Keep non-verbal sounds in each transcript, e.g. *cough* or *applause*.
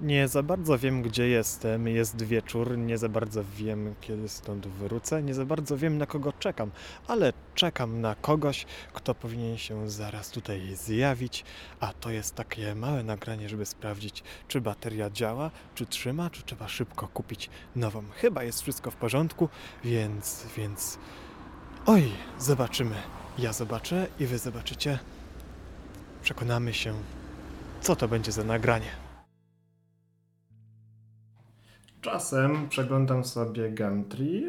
Nie za bardzo wiem, gdzie jestem. Jest wieczór, nie za bardzo wiem, kiedy stąd wrócę, nie za bardzo wiem, na kogo czekam, ale czekam na kogoś, kto powinien się zaraz tutaj zjawić. A to jest takie małe nagranie, żeby sprawdzić, czy bateria działa, czy trzyma, czy trzeba szybko kupić nową. Chyba jest wszystko w porządku, więc, więc. Oj, zobaczymy. Ja zobaczę i wy zobaczycie. Przekonamy się, co to będzie za nagranie. Czasem przeglądam sobie Gumtree,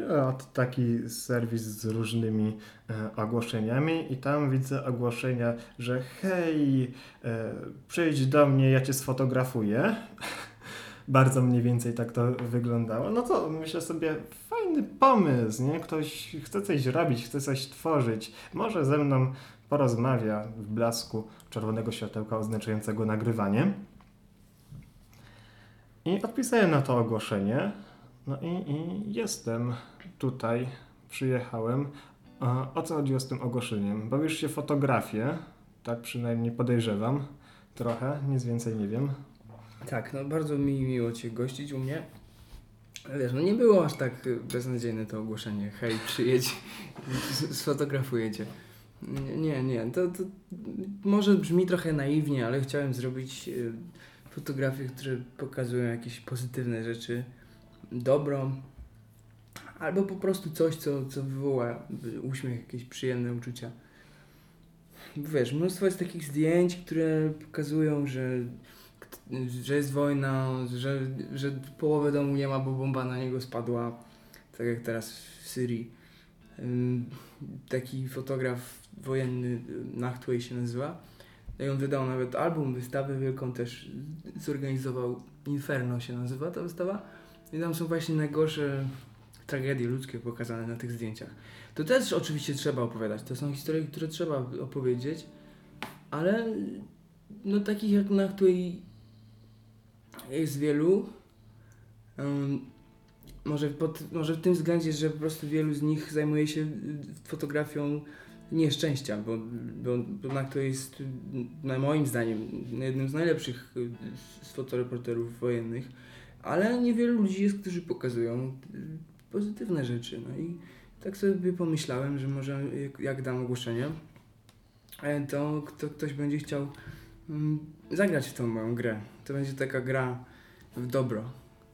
taki serwis z różnymi e, ogłoszeniami i tam widzę ogłoszenia, że hej, e, przyjdź do mnie, ja cię sfotografuję. *laughs* Bardzo mniej więcej tak to wyglądało. No to myślę sobie, fajny pomysł, nie? Ktoś chce coś robić, chce coś tworzyć. Może ze mną porozmawia w blasku czerwonego światełka oznaczającego nagrywanie. I odpisałem na to ogłoszenie. No i, i jestem tutaj, przyjechałem. O co chodziło z tym ogłoszeniem? Bawisz się fotografię, tak przynajmniej podejrzewam. Trochę, nic więcej nie wiem. Tak, no bardzo mi miło Cię gościć u mnie. Wiesz, no nie było aż tak beznadziejne to ogłoszenie. Hej, przyjedź, *laughs* sfotografuję Cię. Nie, nie, nie, to, to może brzmi trochę naiwnie, ale chciałem zrobić y, fotografie, które pokazują jakieś pozytywne rzeczy, dobro, albo po prostu coś, co, co wywoła uśmiech, jakieś przyjemne uczucia. Wiesz, mnóstwo jest takich zdjęć, które pokazują, że że jest wojna, że, że połowę domu nie ma, bo bomba na niego spadła, tak jak teraz w Syrii. Taki fotograf wojenny, Nachtway się nazywa. I on wydał nawet album, wystawę wielką też zorganizował. Inferno się nazywa ta wystawa. I tam są właśnie najgorsze tragedie ludzkie pokazane na tych zdjęciach. To też oczywiście trzeba opowiadać. To są historie, które trzeba opowiedzieć, ale no takich jak Nachtway jest wielu. Ym, może, pod, może w tym względzie, że po prostu wielu z nich zajmuje się fotografią nieszczęścia, bo, bo, bo na to jest, na moim zdaniem, jednym z najlepszych y, fotoreporterów wojennych, ale niewielu ludzi jest, którzy pokazują y, pozytywne rzeczy. No i tak sobie pomyślałem, że może jak, jak dam ogłoszenie, e, to kto, ktoś będzie chciał mm, zagrać w tą moją grę. To będzie taka gra w dobro.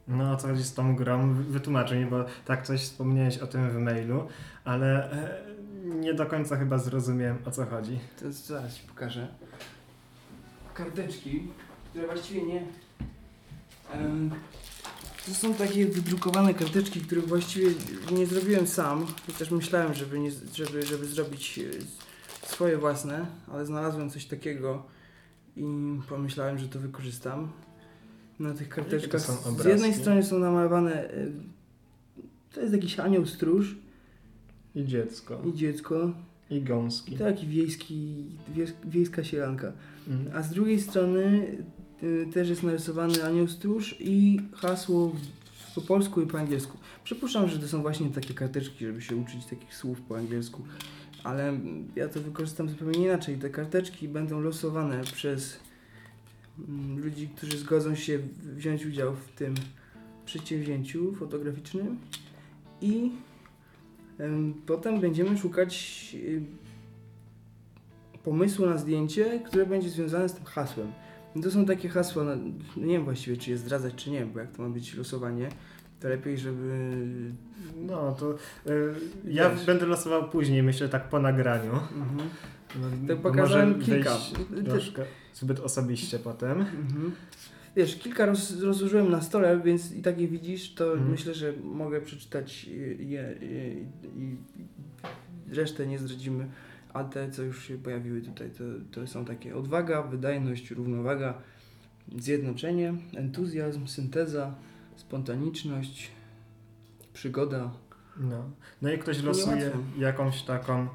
No o co chodzi z tą grą? Wytłumaczę bo tak coś wspomniałeś o tym w mailu, ale e, nie do końca chyba zrozumiałem o co chodzi. To zaraz ci pokażę. Karteczki, które właściwie nie. Em, to są takie wydrukowane karteczki, które właściwie nie zrobiłem sam. Chociaż myślałem, żeby, nie, żeby, żeby zrobić e, swoje własne, ale znalazłem coś takiego i pomyślałem, że to wykorzystam. Na tych karteczkach. są Z obrazki? jednej strony są namalowane. e, To jest jakiś anioł stróż I dziecko, i dziecko. i gąski. Taki wiejski, wies, wiejska sielanka. Mm. A z drugiej strony y, też jest narysowany anioł stróż i hasło po polsku i po angielsku. Przypuszczam, że to są właśnie takie karteczki, żeby się uczyć takich słów po angielsku. Ale ja to wykorzystam zupełnie inaczej. Te karteczki będą losowane przez mm, ludzi, którzy zgodzą się wziąć udział w tym przedsięwzięciu fotograficznym i potem będziemy szukać y, pomysłu na zdjęcie, które będzie związane z tym hasłem. To są takie hasła, nie wiem właściwie czy je zdradzać czy nie, bo jak to ma być losowanie, to lepiej, żeby... No to y, ja Wiesz. będę losował później, myślę tak po nagraniu. Mhm. No, To pokazałem kilka. Troszkę zbyt osobiście potem. Mhm. Wiesz, kilka roz, rozłożyłem na stole, więc i tak je widzisz, to Mhm. myślę, że mogę przeczytać je, i resztę nie zdradzimy, a te, co już się pojawiły tutaj, to, to są takie odwaga, wydajność, równowaga, zjednoczenie, entuzjazm, synteza, spontaniczność, przygoda. No, no i ktoś To losuje jakąś taką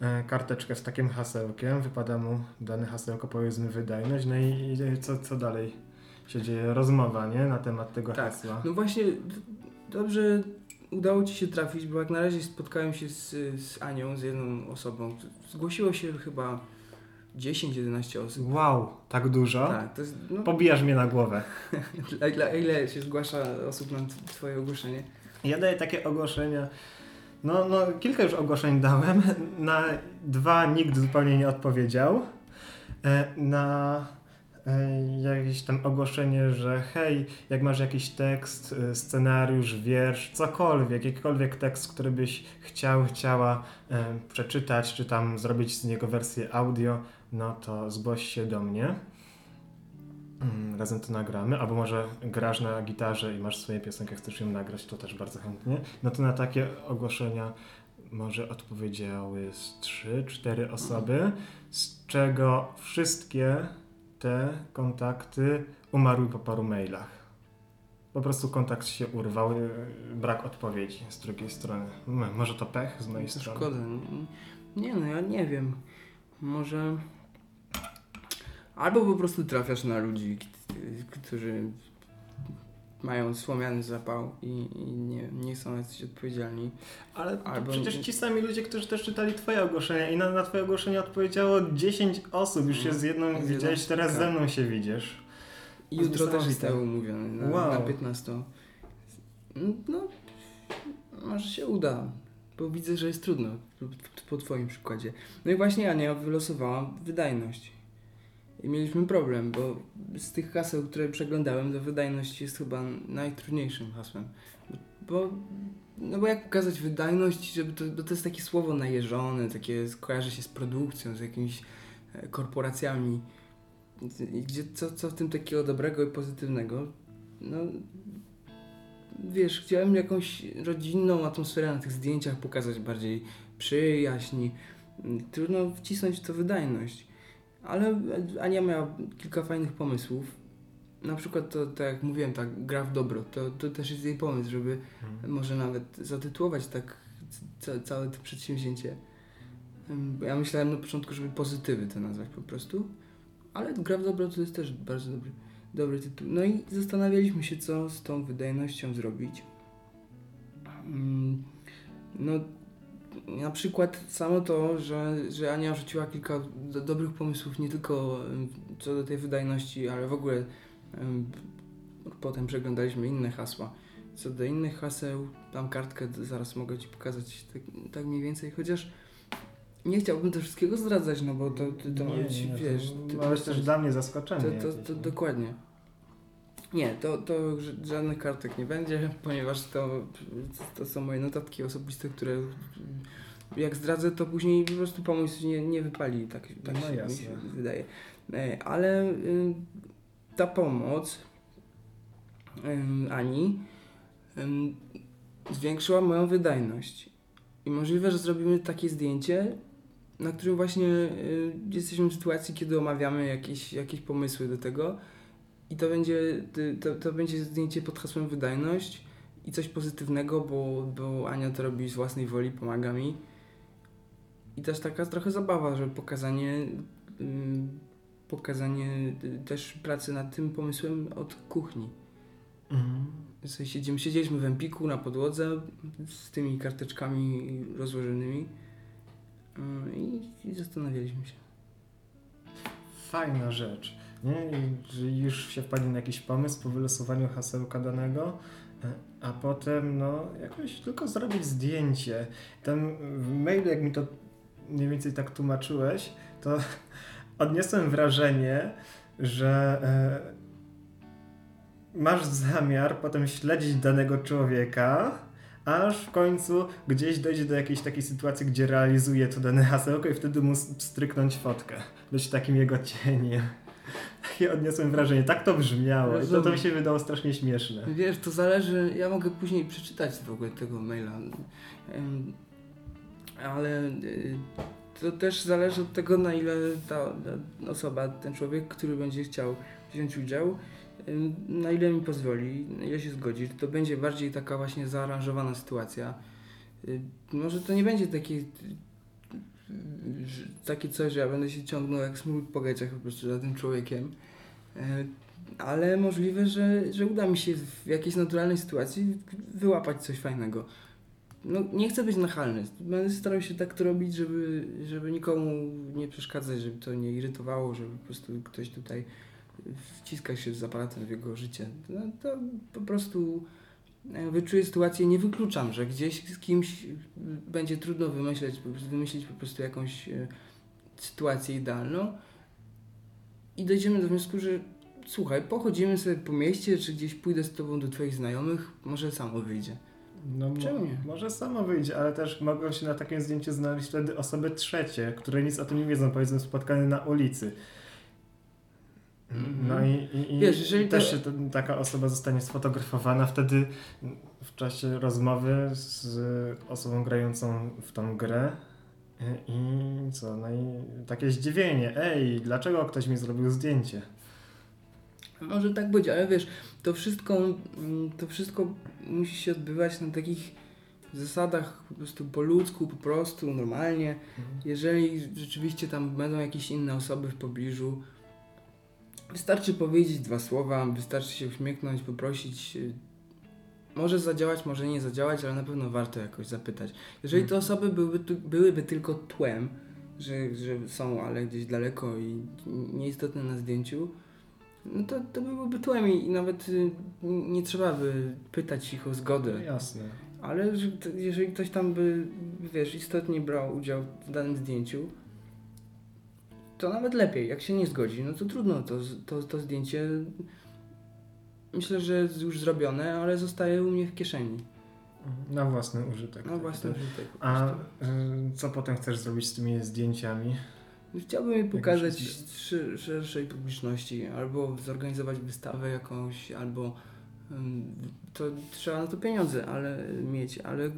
e, karteczkę z takim hasełkiem, wypada mu dane hasełko, powiedzmy wydajność, no i, i co, co dalej się dzieje? Rozmowa, nie? Na temat tego Tak. hasła. No właśnie, dobrze udało Ci się trafić, bo jak na razie spotkałem się z, z Anią, z jedną osobą. Zgłosiło się chyba 10-11 osób. Wow, tak dużo? Tak, to jest, no, Pobijasz mnie na głowę. a ile, a ile się zgłasza osób na twoje ogłoszenie? Ja daję takie ogłoszenia. No, no, kilka już ogłoszeń dałem. Na dwa nikt zupełnie nie odpowiedział. E, Na jakieś tam ogłoszenie, że hej, jak masz jakiś tekst, e, scenariusz, wiersz, cokolwiek, jakikolwiek tekst, który byś chciał, chciała e, przeczytać, czy tam zrobić z niego wersję audio, no to zgłoś się do mnie. Mm, Razem to nagramy, albo może grasz na gitarze i masz swoje piosenkę, chcesz ją nagrać, to też bardzo chętnie. No to na takie ogłoszenia może odpowiedziały z 3-4 osoby, z czego wszystkie te kontakty umarły po paru mailach. Po prostu kontakt się urwał, yy, brak odpowiedzi z drugiej strony. Może to pech z mojej To strony. szkoda. Nie, nie no, ja nie wiem. Może... Albo po prostu trafiasz na ludzi, którzy mają słomiany zapał i, i nie, nie są jacyś odpowiedzialni. Ale Albo- przecież ci sami ludzie, którzy też czytali twoje ogłoszenia i na, na twoje ogłoszenie odpowiedziało 10 osób, już się z jedną Z jedną, widziałeś, teraz tak. ze mną się widzisz. I jutro też jestem umówiony na, Wow. na 15. No, może się uda, bo widzę, że jest trudno po, po twoim przykładzie. No i właśnie Ania wylosowała wydajność. I mieliśmy problem, bo z tych haseł, które przeglądałem, to wydajność jest chyba najtrudniejszym hasłem. Bo, no bo jak pokazać wydajność, żeby to, bo to jest takie słowo najeżone, takie kojarzy się z produkcją, z jakimiś e, korporacjami. Gdzie, co, co w tym takiego dobrego i pozytywnego? No, wiesz, chciałem jakąś rodzinną atmosferę na tych zdjęciach pokazać bardziej przyjaźni. Trudno wcisnąć w to wydajność. Ale Ania miała kilka fajnych pomysłów. Na przykład to, tak jak mówiłem, tak gra w dobro. To, to też jest jej pomysł, żeby może nawet zatytułować tak ca całe to przedsięwzięcie. Ja myślałem na początku, żeby pozytywy to nazwać po prostu, ale gra w dobro to jest też bardzo dobry, dobry tytuł. No i zastanawialiśmy się, co z tą wydajnością zrobić. No, na przykład samo to, że, że Ania rzuciła kilka do, dobrych pomysłów, nie tylko co do tej wydajności, ale w ogóle potem przeglądaliśmy inne hasła. Co do innych haseł, tam kartkę zaraz mogę Ci pokazać tak, tak mniej więcej, chociaż nie chciałbym to wszystkiego zdradzać, no bo to, to, to ma być, wiesz... to, to jest też dla mnie zaskoczenie. to, to, to nie? dokładnie. Nie, to, to żadnych kartek nie będzie, ponieważ to, to są moje notatki osobiste, które jak zdradzę, to później po prostu pomysł nie, nie wypali, tak, tak No się mi się wydaje. E, Ale y, ta pomoc Ani zwiększyła moją wydajność. I możliwe, że zrobimy takie zdjęcie, na którym właśnie y, jesteśmy w sytuacji, kiedy omawiamy jakieś, jakieś pomysły do tego. I to będzie, to, to będzie zdjęcie pod hasłem wydajność i coś pozytywnego, bo, bo Ania to robi z własnej woli, pomaga mi. I też taka trochę zabawa, że pokazanie, ym, pokazanie y, też pracy nad tym pomysłem od kuchni. Mhm. Siedzimy, siedzieliśmy w Empiku na podłodze z tymi karteczkami rozłożonymi i, i zastanawialiśmy się. Fajna rzecz. Nie? I już się wpadli na jakiś pomysł po wylosowaniu hasełka danego, a potem no jakoś tylko zrobić zdjęcie. Tam w mailu, jak mi to mniej więcej tak tłumaczyłeś, to *laughs* odniosłem wrażenie, że e, masz zamiar potem śledzić danego człowieka, aż w końcu gdzieś dojdzie do jakiejś takiej sytuacji, gdzie realizuje to dane hasełko i wtedy mu stryknąć fotkę. Być takim jego cieniem. *laughs* Takie odniosłem wrażenie. Tak to brzmiało. I to, to mi Rozumiem. się wydało strasznie śmieszne. Wiesz, to zależy, ja mogę później przeczytać w ogóle tego maila, ale y, to też zależy od tego, na ile ta osoba, ten człowiek, który będzie chciał wziąć udział, na ile mi pozwoli, na ile się zgodzi. To będzie bardziej taka właśnie zaaranżowana sytuacja. Y, Może to nie będzie takie, takie coś, że ja będę się ciągnął jak smród po geciach po prostu za tym człowiekiem. Y, ale możliwe, że, że uda mi się w jakiejś naturalnej sytuacji wyłapać coś fajnego. no nie chcę być nachalny. Będę starał się tak to robić, żeby, żeby nikomu nie przeszkadzać, żeby to nie irytowało, żeby po prostu ktoś tutaj wciska się z aparatem w jego życie. No, to po prostu e, wyczuję sytuację, nie wykluczam, że gdzieś z kimś będzie trudno wymyśleć, wymyślić po prostu jakąś e, sytuację idealną i dojdziemy do wniosku, że słuchaj, pochodzimy sobie po mieście, czy gdzieś pójdę z tobą do twoich znajomych, może samo wyjdzie. No, Czemu nie? Może samo wyjdzie, ale też mogą się na takim zdjęciu znaleźć wtedy osoby trzecie, które nic o tym nie wiedzą, powiedzmy spotkane na ulicy. Mhm. No i, i, i Wiesz, jeżeli też to- się taka osoba zostanie sfotografowana, wtedy w czasie rozmowy z osobą grającą w tą grę i i co, no i takie zdziwienie, ej, dlaczego ktoś mi zrobił zdjęcie? Może tak być, ale wiesz, to wszystko, mm, to wszystko musi się odbywać na takich zasadach po prostu po ludzku, po prostu, normalnie. Jeżeli rzeczywiście tam będą jakieś inne osoby w pobliżu, wystarczy powiedzieć dwa słowa, wystarczy się uśmiechnąć, poprosić. y, Może zadziałać, może nie zadziałać, ale na pewno warto jakoś zapytać. Jeżeli te Mhm. osoby byłyby, byłyby tylko tłem, że, że są, ale gdzieś daleko i nieistotne na zdjęciu, no to, to byłoby tłem i nawet y, nie trzeba by pytać ich o No zgodę. jasne. Ale jeżeli ktoś tam by, wiesz, istotnie brał udział w danym zdjęciu, to nawet lepiej. Jak się nie zgodzi, no to trudno. To, to, to zdjęcie myślę, że jest już zrobione, ale zostaje u mnie w kieszeni. Na własny użytek. Na tak, własny tak. użytek. A y, co potem chcesz zrobić z tymi zdjęciami? Chciałbym je pokazać szerszej publiczności, albo zorganizować wystawę jakąś, albo to trzeba na to pieniądze ale mieć, ale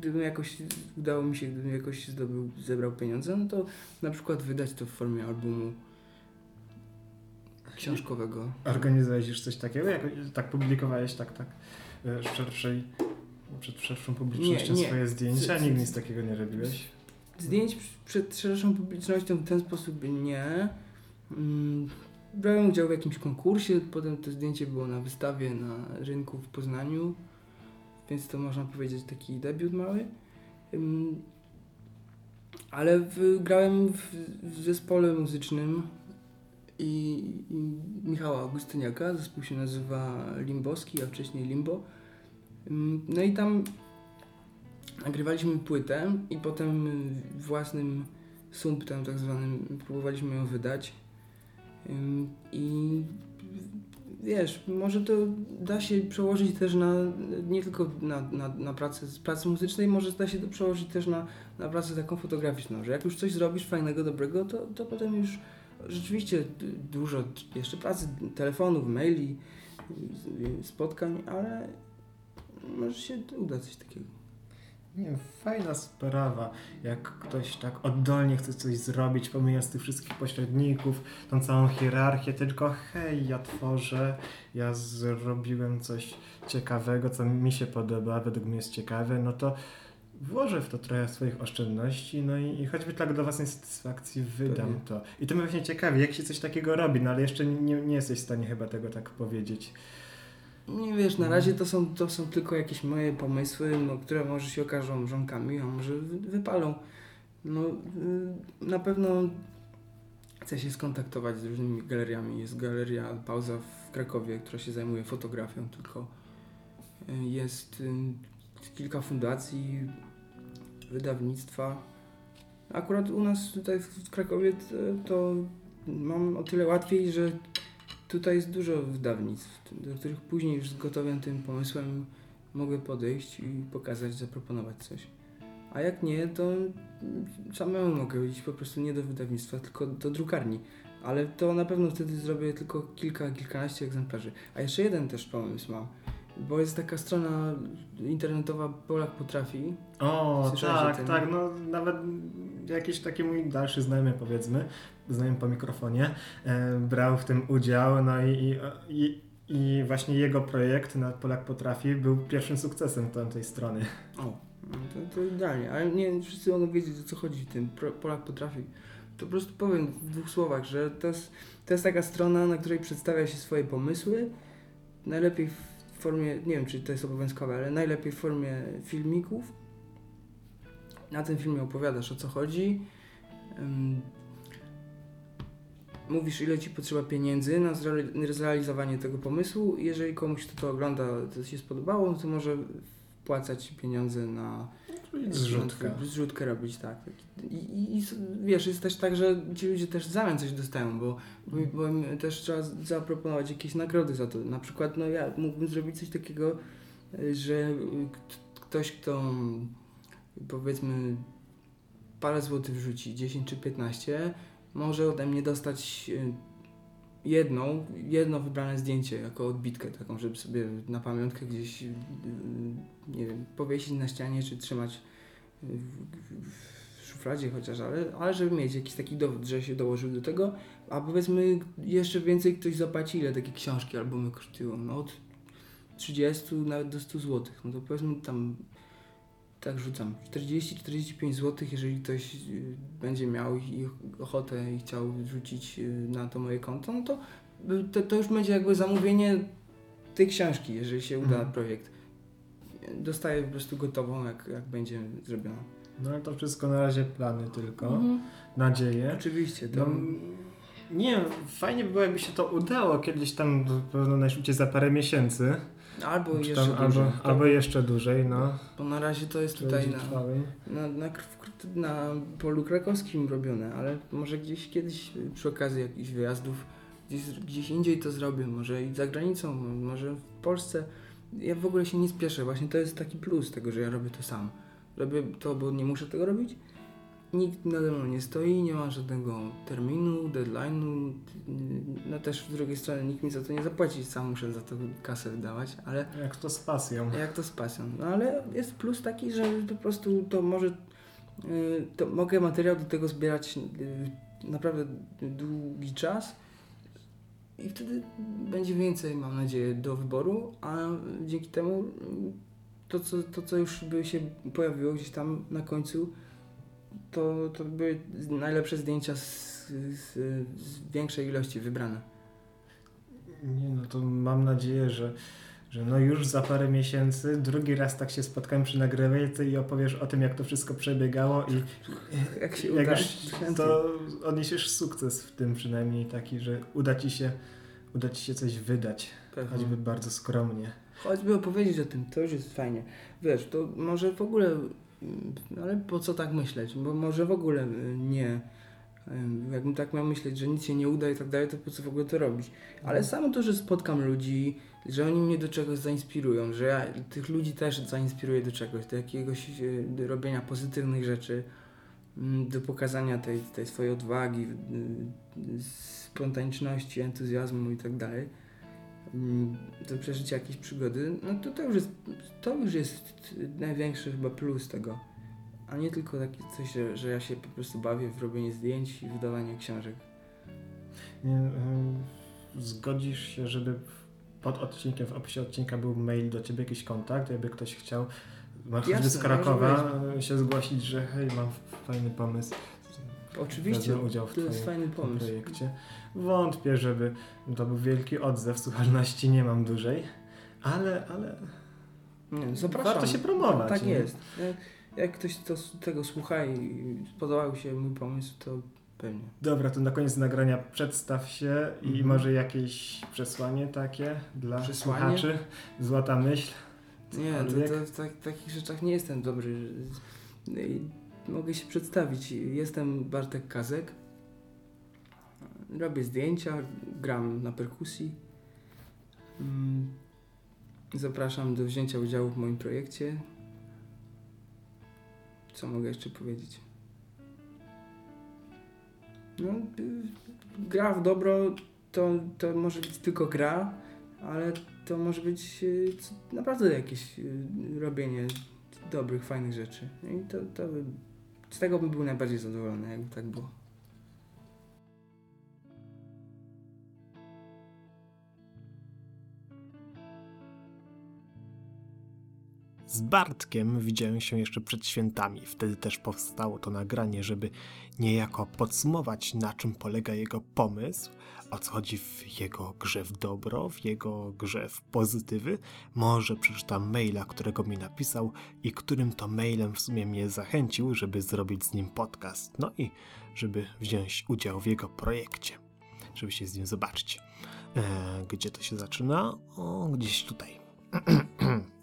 gdybym jakoś udało mi się, gdybym jakoś zdobył, zebrał pieniądze, no to na przykład wydać to w formie albumu książkowego. Organizowałeś już coś takiego? Tak publikowałeś tak, tak y, szerszej, przed szerszą publicznością Nie, nie. swoje zdjęcia? Z- z- Nigdy nic takiego nie robiłeś? Zdjęć przed szerszą publicznością w ten sposób nie. Brałem udział w jakimś konkursie, potem to zdjęcie było na wystawie na rynku w Poznaniu, więc to można powiedzieć taki debiut mały. Ale w, grałem w, w zespole muzycznym i, i Michała Augustyniaka, zespół się nazywa Limboski, a wcześniej Limbo. No i tam nagrywaliśmy płytę i potem własnym sumptem tak zwanym próbowaliśmy ją wydać. I wiesz, może to da się przełożyć też na, nie tylko na, na, na pracę z pracy muzycznej, może da się to przełożyć też na, na pracę taką fotograficzną, że jak już coś zrobisz fajnego, dobrego, to, to potem już rzeczywiście dużo jeszcze pracy, telefonów, maili, spotkań, ale może się uda coś takiego. Nie, fajna sprawa, jak ktoś tak oddolnie chce coś zrobić, pomijając tych wszystkich pośredników, tą całą hierarchię, tylko hej, ja tworzę, ja zrobiłem coś ciekawego, co mi się podoba, według mnie jest ciekawe, no to włożę w to trochę swoich oszczędności, no i, i choćby tak do własnej satysfakcji wydam Pewnie. to. I to mnie właśnie ciekawi, jak się coś takiego robi, no ale jeszcze nie, nie jesteś w stanie chyba tego tak powiedzieć. Nie wiesz, na razie to są, to są tylko jakieś moje pomysły, no, które może się okażą żonkami, a może wy- wypalą. No, y, na pewno chcę się skontaktować z różnymi galeriami. Jest galeria Pauza w Krakowie, która się zajmuje fotografią, tylko y, jest y, kilka fundacji, wydawnictwa. Akurat u nas tutaj w Krakowie to, to mam o tyle łatwiej, że tutaj jest dużo wydawnictw, do których później już z gotowym tym pomysłem mogę podejść i pokazać, zaproponować coś. A jak nie, to samemu mogę iść po prostu nie do wydawnictwa, tylko do drukarni. Ale to na pewno wtedy zrobię tylko kilka, kilkanaście egzemplarzy. A jeszcze jeden też pomysł mam, bo jest taka strona internetowa Polak Potrafi. O, Słyszałeś tak, tak, no nawet jakiś taki mój dalszy znajomy powiedzmy, znajomy po mikrofonie, e, brał w tym udział, no i, i, i, właśnie jego projekt na Polak Potrafi był pierwszym sukcesem tamtej strony. O, no to, to idealnie, ale nie wszyscy mogą wiedzieć o co chodzi w tym. Polak potrafi. To po prostu powiem w dwóch słowach, że to jest, to jest taka strona, na której przedstawia się swoje pomysły. Najlepiej w formie, nie wiem czy to jest obowiązkowe, ale najlepiej w formie filmików na tym filmie opowiadasz o co chodzi. Mówisz ile ci potrzeba pieniędzy na zreali- zrealizowanie tego pomysłu. Jeżeli komuś kto to ogląda, to się spodobało, no to może wpłacać pieniądze na Zrzutka. na- Zrzutkę robić, tak. I, i, I wiesz, jest też tak, że ci ludzie też w zamian coś dostają, bo, bo, bo im też trzeba zaproponować jakieś nagrody za to. Na przykład, no ja mógłbym zrobić coś takiego, y, że y, ktoś, kto powiedzmy parę złotych wrzuci, 10 czy 15, może ode mnie dostać y, jedną, jedno wybrane zdjęcie jako odbitkę taką, żeby sobie na pamiątkę gdzieś, y, nie wiem, powiesić na ścianie czy trzymać y, w, w szufladzie chociaż, ale, ale żeby mieć jakiś taki dowód, że się dołożył do tego, a powiedzmy jeszcze więcej ktoś zapłaci, ile takie książki, albumy kosztują, no od 30 nawet do 100 zł, no to powiedzmy tam tak rzucam, 40-45 zł, jeżeli ktoś y, będzie miał i ochotę i chciał wrzucić y, na to moje konto, no to, y, to, to już będzie jakby zamówienie tej książki, jeżeli się uda Mhm. projekt. Dostaję po prostu gotową, jak, jak będzie zrobiona. No ale to wszystko na razie plany tylko, Mhm. nadzieje. Oczywiście, to... No, nie wiem, fajnie by było, jakby się to udało kiedyś tam, pewno najszybciej za parę miesięcy. Albo Czy jeszcze tam, dłużej. albo, albo jeszcze dłużej, no. Bo na razie to jest tutaj na, na, na, na polu krakowskim robione, ale może gdzieś kiedyś y, przy okazji jakichś wyjazdów gdzieś, gdzieś indziej to zrobię, może i za granicą, może w Polsce. Ja w ogóle się nie spieszę, właśnie to jest taki plus tego, że ja robię to sam. Robię to, bo nie muszę tego robić. Nikt nade mną nie stoi, nie ma żadnego terminu, deadline'u. No też z drugiej strony nikt mi za to nie zapłaci, sam muszę za to kasę wydawać, ale Jak to z pasją. jak to z pasją. No ale jest plus taki, że po prostu to może. y, To mogę materiał do tego zbierać y, naprawdę długi czas i wtedy będzie więcej, mam nadzieję, do wyboru, a dzięki temu to, co, to, co już by się pojawiło gdzieś tam na końcu, to, to były najlepsze zdjęcia z, z, z większej ilości wybrane. Nie no, to mam nadzieję, że, że no już za parę miesięcy drugi raz tak się spotkamy przy nagrywce i opowiesz o tym, jak to wszystko przebiegało i Jak się uda, to odniesiesz sukces w tym przynajmniej taki, że uda ci się, uda ci się coś wydać, Pewnie. choćby bardzo skromnie. Choćby opowiedzieć o tym, to już jest fajnie. Wiesz, to może w ogóle, ale po co tak myśleć? Bo może w ogóle y, nie. Ym, Jakbym tak miał myśleć, że nic się nie uda i tak dalej, to po co w ogóle to robić? Ale samo to, że spotkam ludzi, że oni mnie do czegoś zainspirują, że ja tych ludzi też zainspiruję do czegoś, do jakiegoś y, do robienia pozytywnych rzeczy, mm, do pokazania tej, tej swojej odwagi, y, spontaniczności, entuzjazmu i tak dalej mm, do przeżycia jakiejś przygody, no to to już jest, to już jest największy chyba plus tego. A nie tylko takie coś, że, że ja się po prostu bawię w robienie zdjęć i wydawanie książek. Nie, zgodzisz się, żeby pod odcinkiem, w opisie odcinka był mail do ciebie, jakiś kontakt, jakby ktoś chciał, ma choćby Jasne, z Krakowa, się zgłosić, że hej, mam fajny pomysł. Oczywiście, wezmę udział w to jest fajny pomysł. projekcie. Wątpię, żeby to był wielki odzew, słuchalności nie mam dużej, ale, ale Nie, no, zapraszam. warto się promować. Tak jest. Jak- ktoś to, tego słucha i spodobał się mój pomysł, to pewnie. Dobra, to na koniec nagrania przedstaw się i Mhm. może jakieś przesłanie takie dla Przesłanie? słuchaczy. Złota myśl. Nie, to, Cokolwiek. to w tak, takich rzeczach nie jestem dobry. Mogę się przedstawić. Jestem Bartek Kazek. Robię zdjęcia, gram na perkusji. Mm, Zapraszam do wzięcia udziału w moim projekcie. Co mogę jeszcze powiedzieć? No, y, gra w dobro to, to może być tylko gra, ale to może być y, naprawdę jakieś y, robienie dobrych, fajnych rzeczy. No I to, to z tego bym był najbardziej zadowolony, jakby tak było. Z Bartkiem widziałem się jeszcze przed świętami. Wtedy też powstało to nagranie, żeby niejako podsumować, na czym polega jego pomysł, o co chodzi w jego grze w dobro, w jego grze w pozytywy. Może przeczytam maila, którego mi napisał i którym to mailem w sumie mnie zachęcił, żeby zrobić z nim podcast. No i żeby wziąć udział w jego projekcie, żeby się z nim zobaczyć. E, gdzie to się zaczyna? O, gdzieś tutaj. *clears throat*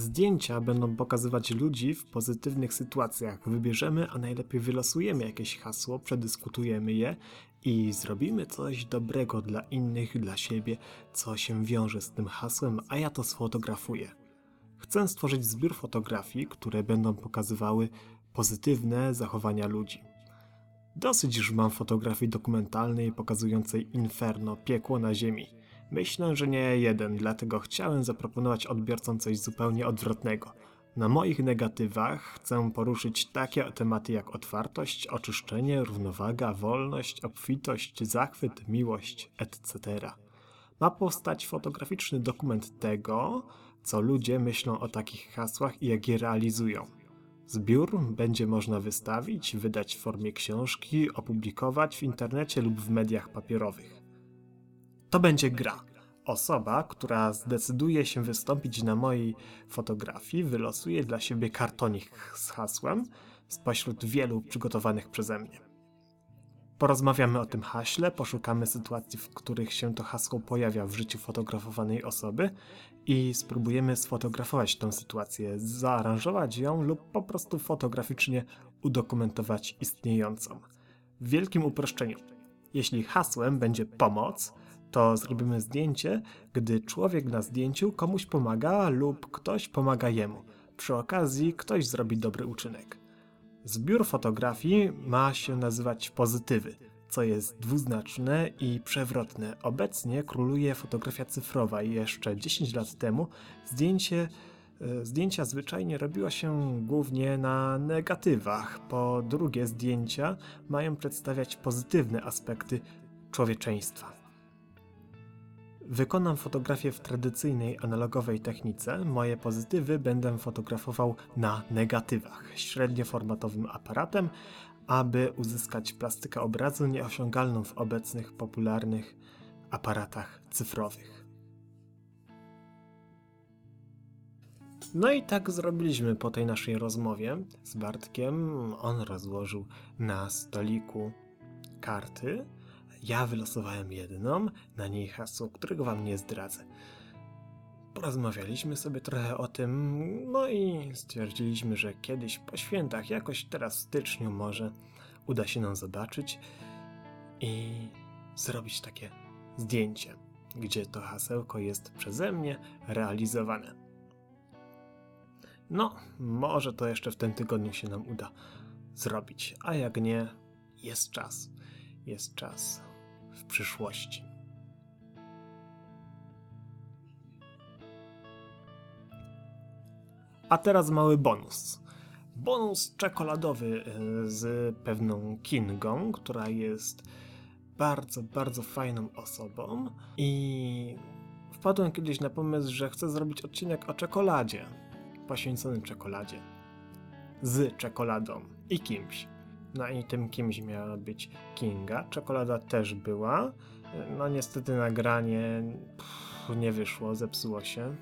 Zdjęcia będą pokazywać ludzi w pozytywnych sytuacjach. Wybierzemy, a najlepiej wylosujemy jakieś hasło, przedyskutujemy je i zrobimy coś dobrego dla innych, dla siebie, co się wiąże z tym hasłem, a ja to sfotografuję. Chcę stworzyć zbiór fotografii, które będą pokazywały pozytywne zachowania ludzi. Dosyć już mam fotografii dokumentalnej pokazującej inferno, piekło na ziemi. Myślę, że nie jeden, dlatego chciałem zaproponować odbiorcom coś zupełnie odwrotnego. Na moich negatywach chcę poruszyć takie tematy jak otwartość, oczyszczenie, równowaga, wolność, obfitość, zachwyt, miłość, etc. Ma powstać fotograficzny dokument tego, co ludzie myślą o takich hasłach i jak je realizują. Zbiór będzie można wystawić, wydać w formie książki, opublikować w internecie lub w mediach papierowych. To będzie gra. Osoba, która zdecyduje się wystąpić na mojej fotografii, wylosuje dla siebie kartonik z hasłem spośród wielu przygotowanych przeze mnie. Porozmawiamy o tym haśle, poszukamy sytuacji, w których się to hasło pojawia w życiu fotografowanej osoby i spróbujemy sfotografować tę sytuację, zaaranżować ją lub po prostu fotograficznie udokumentować istniejącą. W wielkim uproszczeniu. Jeśli hasłem będzie pomoc, to zrobimy zdjęcie, gdy człowiek na zdjęciu komuś pomaga lub ktoś pomaga jemu. Przy okazji ktoś zrobi dobry uczynek. Zbiór fotografii ma się nazywać pozytywy, co jest dwuznaczne i przewrotne. Obecnie króluje fotografia cyfrowa i jeszcze 10 lat temu zdjęcie, e, zdjęcia zwyczajnie robiło się głównie na negatywach. Po drugie, zdjęcia mają przedstawiać pozytywne aspekty człowieczeństwa. Wykonam fotografię w tradycyjnej analogowej technice. Moje pozytywy będę fotografował na negatywach, średnioformatowym aparatem, aby uzyskać plastykę obrazu nieosiągalną w obecnych popularnych aparatach cyfrowych. No i tak zrobiliśmy po tej naszej rozmowie z Bartkiem. On rozłożył na stoliku karty ja wylosowałem jedną, na niej hasło, którego wam nie zdradzę. Porozmawialiśmy sobie trochę o tym, no i stwierdziliśmy, że kiedyś po świętach, jakoś teraz w styczniu może, uda się nam zobaczyć i zrobić takie zdjęcie, gdzie to hasełko jest przeze mnie realizowane. No, może to jeszcze w tym tygodniu się nam uda zrobić, a jak nie, jest czas. Jest czas przyszłości. A teraz mały bonus. Bonus czekoladowy e, z pewną Kingą, która jest bardzo, bardzo fajną osobą i wpadłem kiedyś na pomysł, że chcę zrobić odcinek o czekoladzie, poświęcony czekoladzie. Z czekoladą i kimś. No i tym kimś miała być Kinga. Czekolada też była. No niestety nagranie pff, nie wyszło, zepsuło się.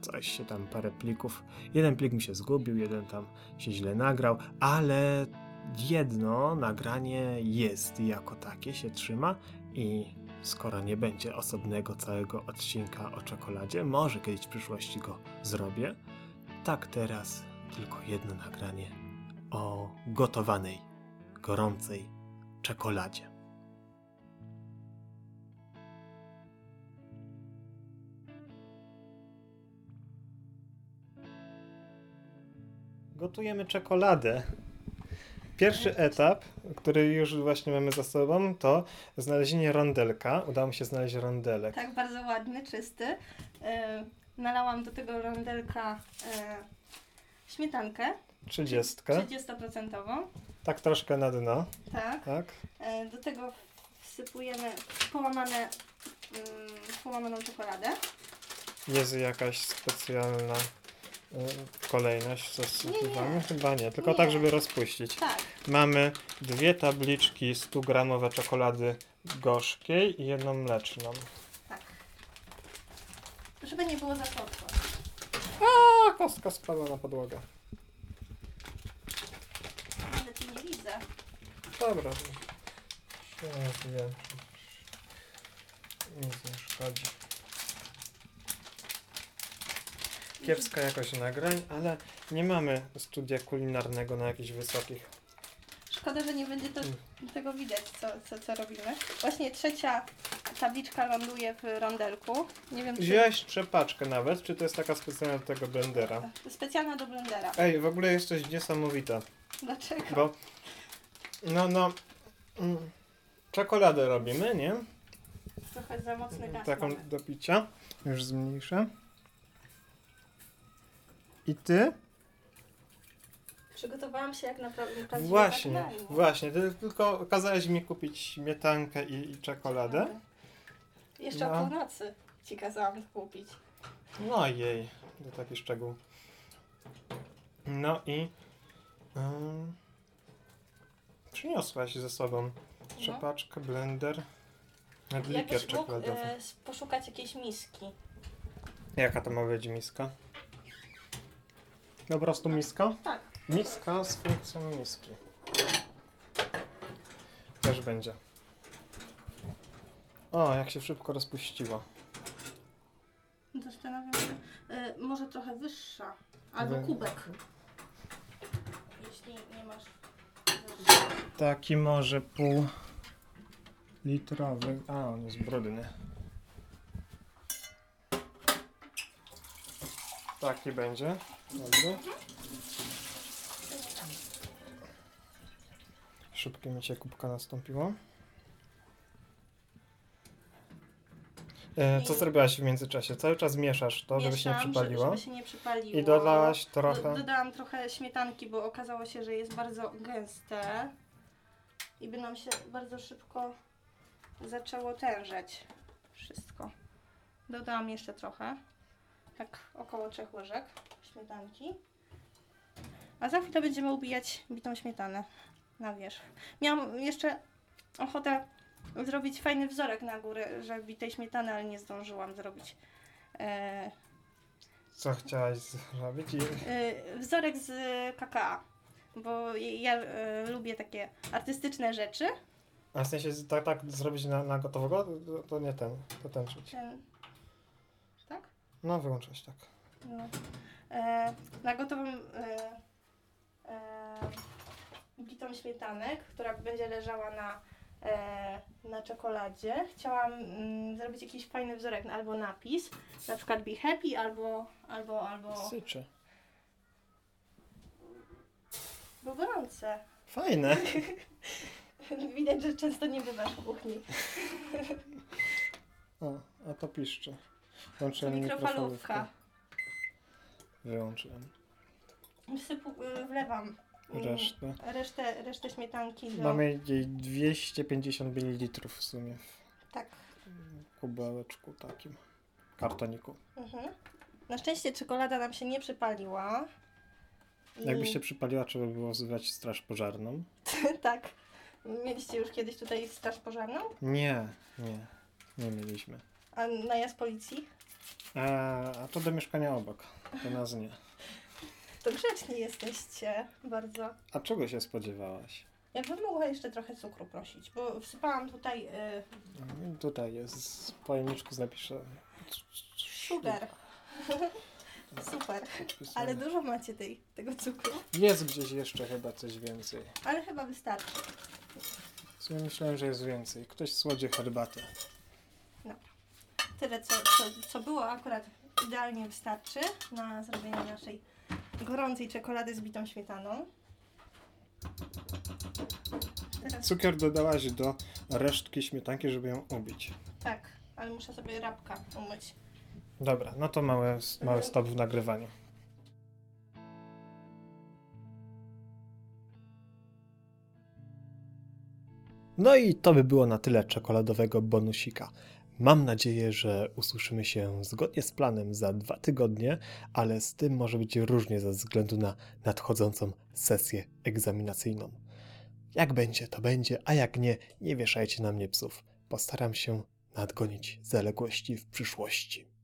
Coś się tam, parę plików. Jeden plik mi się zgubił, jeden tam się źle nagrał, ale jedno nagranie jest jako takie, się trzyma i skoro nie będzie osobnego całego odcinka o czekoladzie, może kiedyś w przyszłości go zrobię. Tak teraz tylko jedno nagranie o gotowanej gorącej czekoladzie. Gotujemy czekoladę. Pierwszy etap, który już właśnie mamy za sobą, to znalezienie rondelka. Udało mi się znaleźć rondelek. Tak, bardzo ładny, czysty. E, nalałam do tego rondelka e, śmietankę Trzydziestkę. 30%. Tak troszkę na dno, Tak. tak? E, Do tego wsypujemy połamane, mm, połamaną czekoladę. Jest jakaś specjalna y, kolejność? Nie, nie. Chyba nie, tylko Nie. tak, żeby rozpuścić. Tak. Mamy dwie tabliczki 100 gramowe czekolady gorzkiej i jedną mleczną. Tak. Żeby nie było za słodko. A, kostka spadła na podłogę. Ale tu nie widzę. Dobra. Nie wiem. Nic nie szkodzi. Kiepska jakość nagrań, ale nie mamy studia kulinarnego na jakichś wysokich. Szkoda, że nie będzie to, Mm. tego widać, co, co, co robimy. Właśnie trzecia tabliczka ląduje w rondelku. Nie wiem, czy... Wziąłeś trzepaczkę nawet, czy to jest taka specjalna do tego blendera? Specjalna do blendera. Ej, w ogóle jesteś niesamowita, Dlaczego? bo no, no, mm, czekoladę robimy, nie? Trochę za mocny gaz Taką mamy. do picia. Już zmniejszę. I ty? Przygotowałam się jak naprawdę prawdziwa Właśnie, właśnie. Ty tylko kazałeś mi kupić śmietankę i, i czekoladę. Jeszcze No. o północy ci kazałam kupić. No jej, to taki szczegół. No i ym, przyniosłaś ze sobą trzepaczkę, blender, likier Jakbyś mógł czekoladowy. e, s- poszukać jakiejś miski. Jaka to ma być miska? Po prostu miska? Tak. Miska z funkcją miski. Też będzie. O, jak się szybko rozpuściło. Zastanawiam się, e, może trochę wyższa. Albo Wy- kubek. Jeśli nie masz... Taki może pół litrowy. A, on jest brudny. Taki będzie. Dobry. Szybkie mycie kubka nastąpiło. E, co zrobiłaś w międzyczasie? Cały czas mieszasz to, żeby się nie Mieszam, przypaliło. Żeby się nie przypaliło. I dodałaś Do, trochę. dodałam trochę śmietanki, bo okazało się, że jest bardzo gęste. I by nam się bardzo szybko zaczęło tężeć wszystko. Dodałam jeszcze trochę. Tak około trzech łyżek śmietanki. A za chwilę będziemy ubijać bitą śmietanę na wierzch. Miałam jeszcze ochotę zrobić fajny wzorek na górę, że bitej śmietany, ale nie zdążyłam zrobić. E, Co chciałaś zrobić? Y, wzorek z KKA, bo ja y, lubię takie artystyczne rzeczy. A w sensie tak, tak zrobić na, na gotowego? To, to nie ten, to ten czuć. Ten, tak? No wyłączyć tak. No. E, na gotową e, e, bitą śmietanek, która będzie leżała na, e, na czekoladzie. Chciałam mm, zrobić jakiś fajny wzorek albo napis, na przykład be happy, albo, albo, albo Syczy. Było gorące. Fajne. *laughs* Widać, że często nie bywasz w kuchni. *laughs* O, a to piszczy. Włączyłem mikrofalówka. mikrofalówkę. Wyłączyłem. Wsypu, wlewam mm, Resztę. resztę, resztę śmietanki do... Mamy jej 250 ml w sumie Tak. w kubełeczku takim. Kartoniku. Mhm. Na szczęście czekolada nam się nie przypaliła. Jakby się przypaliła, trzeba było wzywać straż pożarną. *laughs* tak. Mieliście już kiedyś tutaj straż pożarną? Nie, nie. Nie mieliśmy. A najazd policji? A, a to do mieszkania obok. To nas nie. To grzeczni jesteście bardzo. A czego się spodziewałaś? Ja bym mogła jeszcze trochę cukru prosić, bo wsypałam tutaj y, Tutaj jest w pojemniczku napiszę. sugar. Super. Ale dużo macie tej, tego cukru. Jest gdzieś jeszcze chyba coś więcej. Ale chyba wystarczy. W sumie myślałem, że jest więcej. Ktoś słodzi herbatę. Tyle, co, co, co było, akurat idealnie wystarczy na zrobienie naszej gorącej czekolady z bitą śmietaną. Teraz Cukier dodałaś do resztki śmietanki, żeby ją ubić. tak, ale muszę sobie rabka umyć. Dobra, no to mały, mały stop w nagrywaniu. No i to by było na tyle czekoladowego bonusika. Mam nadzieję, że usłyszymy się zgodnie z planem za dwa tygodnie, ale z tym może być różnie ze względu na nadchodzącą sesję egzaminacyjną. Jak będzie, to będzie, a jak nie, nie wieszajcie na mnie psów. Postaram się nadgonić zaległości w przyszłości.